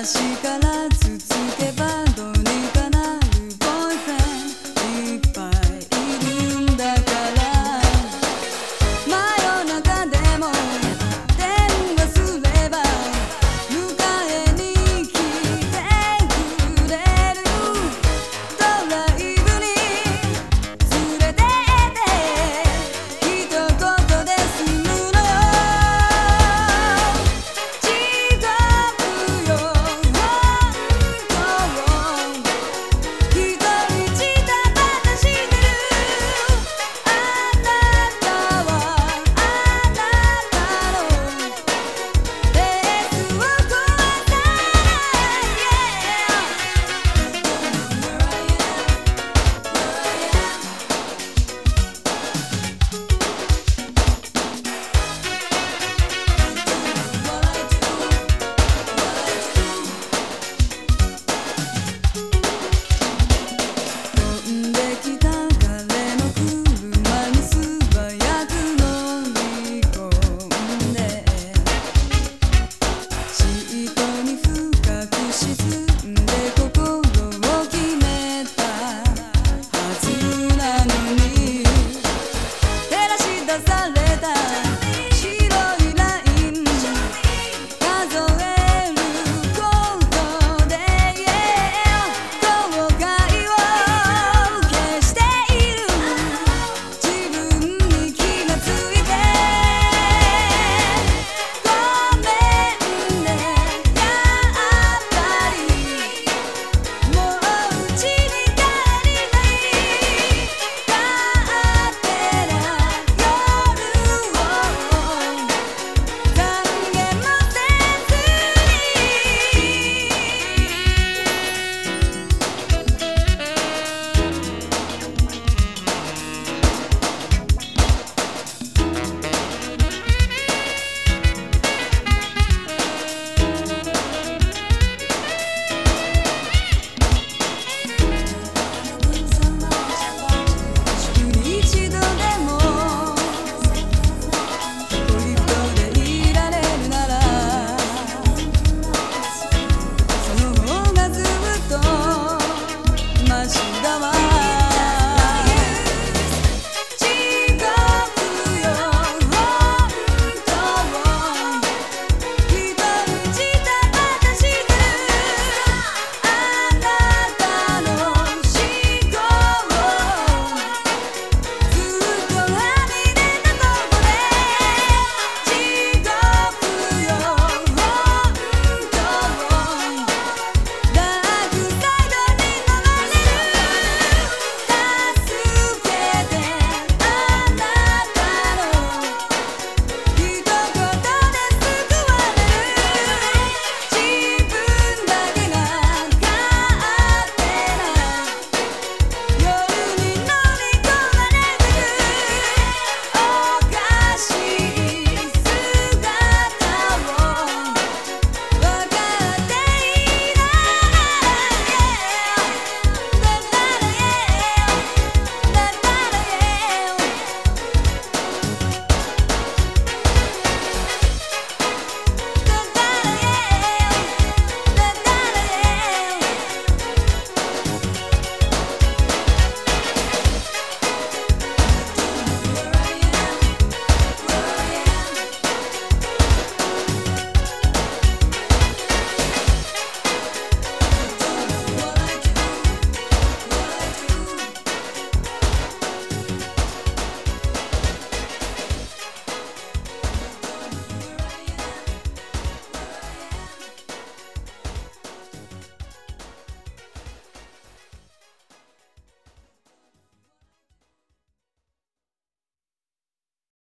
昔から